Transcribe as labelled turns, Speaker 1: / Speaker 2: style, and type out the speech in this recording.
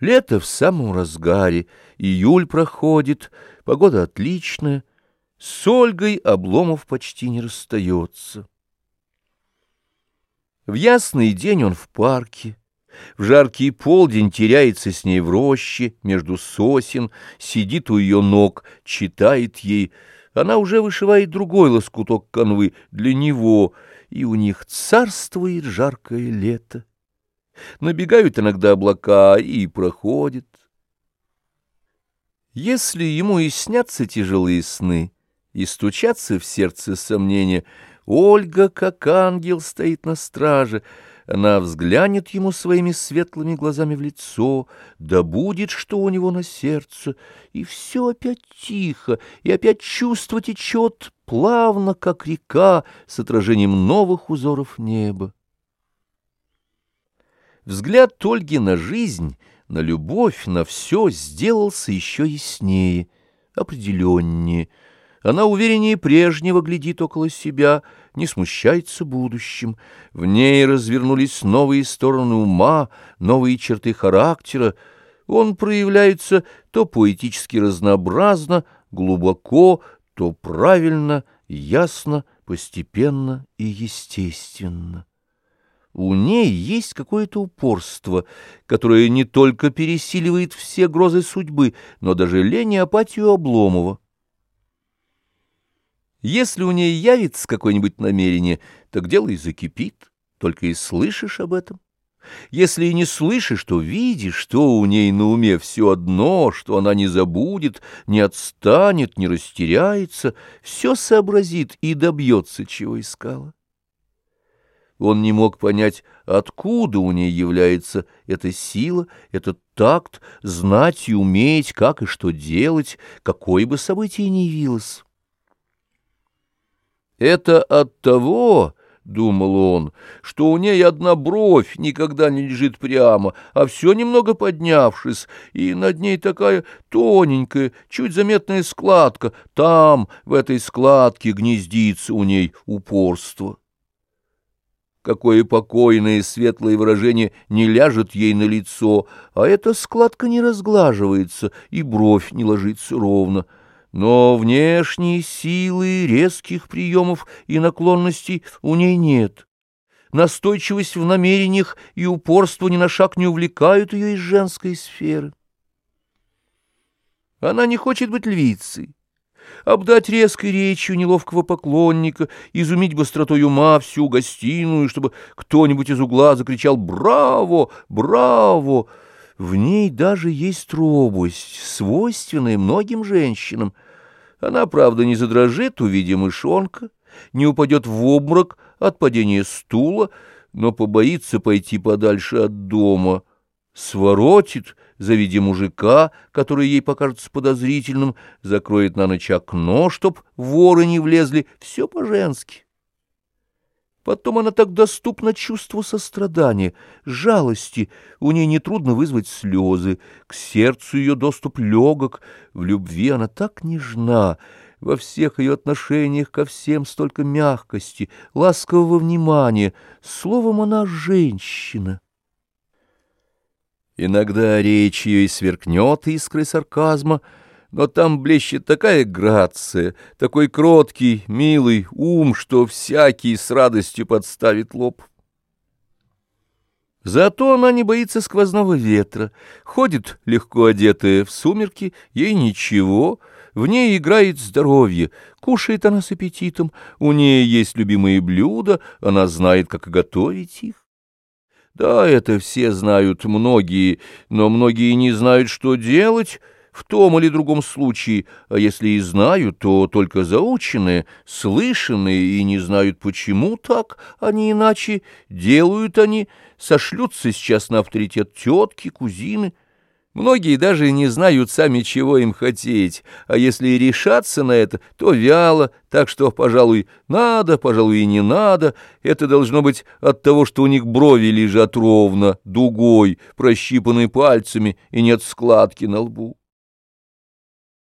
Speaker 1: Лето в самом разгаре, июль проходит, погода отличная. С Ольгой Обломов почти не расстается. В ясный день он в парке, в жаркий полдень теряется с ней в роще, между сосен, сидит у ее ног, читает ей. Она уже вышивает другой лоскуток канвы для него, и у них царствует жаркое лето. Набегают иногда облака и проходят. Если ему и снятся тяжелые сны, и стучатся в сердце сомнения, Ольга, как ангел, стоит на страже, она взглянет ему своими светлыми глазами в лицо, да будет, что у него на сердце, и все опять тихо, и опять чувство течет плавно, как река, с отражением новых узоров неба. Взгляд Ольги на жизнь, на любовь, на все сделался еще яснее, определеннее. Она увереннее прежнего глядит около себя, не смущается будущим. В ней развернулись новые стороны ума, новые черты характера. Он проявляется то поэтически разнообразно, глубоко, то правильно, ясно, постепенно и естественно. У ней есть какое-то упорство, которое не только пересиливает все грозы судьбы, но даже лень и апатию Обломова. Если у ней явится какое-нибудь намерение, так дело и закипит, только и слышишь об этом. Если и не слышишь, то видишь, что у ней на уме все одно, что она не забудет, не отстанет, не растеряется, все сообразит и добьется, чего искала. Он не мог понять, откуда у ней является эта сила, этот такт, знать и уметь, как и что делать, какое бы событие ни явилось. Это от того, — думал он, — что у ней одна бровь никогда не лежит прямо, а все немного поднявшись, и над ней такая тоненькая, чуть заметная складка. Там, в этой складке, гнездится у ней упорство. Какое покойное светлое выражение не ляжет ей на лицо, а эта складка не разглаживается, и бровь не ложится ровно. Но внешней силы, резких приемов и наклонностей у ней нет. Настойчивость в намерениях и упорство ни на шаг не увлекают ее из женской сферы. Она не хочет быть львицей обдать резкой речью неловкого поклонника, изумить быстротой ума всю гостиную, чтобы кто-нибудь из угла закричал «Браво! Браво!». В ней даже есть робость, свойственная многим женщинам. Она, правда, не задрожит, увидя мышонка, не упадет в обморок от падения стула, но побоится пойти подальше от дома, своротит, завидя мужика, который ей покажется подозрительным, закроет на ночь окно, чтоб воры не влезли, все по-женски. Потом она так доступна чувству сострадания, жалости, у ней нетрудно вызвать слезы, к сердцу ее доступ легок, в любви она так нежна, во всех ее отношениях ко всем столько мягкости, ласкового внимания, словом, она женщина. Иногда речь ее и сверкнет искрой сарказма, но там блещет такая грация, такой кроткий, милый ум, что всякий с радостью подставит лоб. Зато она не боится сквозного ветра, ходит легко одетая в сумерки, ей ничего, в ней играет здоровье, кушает она с аппетитом, у нее есть любимые блюда, она знает, как готовить их. Да, это все знают многие, но многие не знают, что делать в том или другом случае, а если и знают, то только заученные, слышанные и не знают, почему так, а не иначе, делают они, сошлются сейчас на авторитет тетки, кузины, Многие даже не знают сами, чего им хотеть, а если и решаться на это, то вяло, так что, пожалуй, надо, пожалуй, и не надо. Это должно быть от того, что у них брови лежат ровно, дугой, прощипаны пальцами и нет складки на лбу.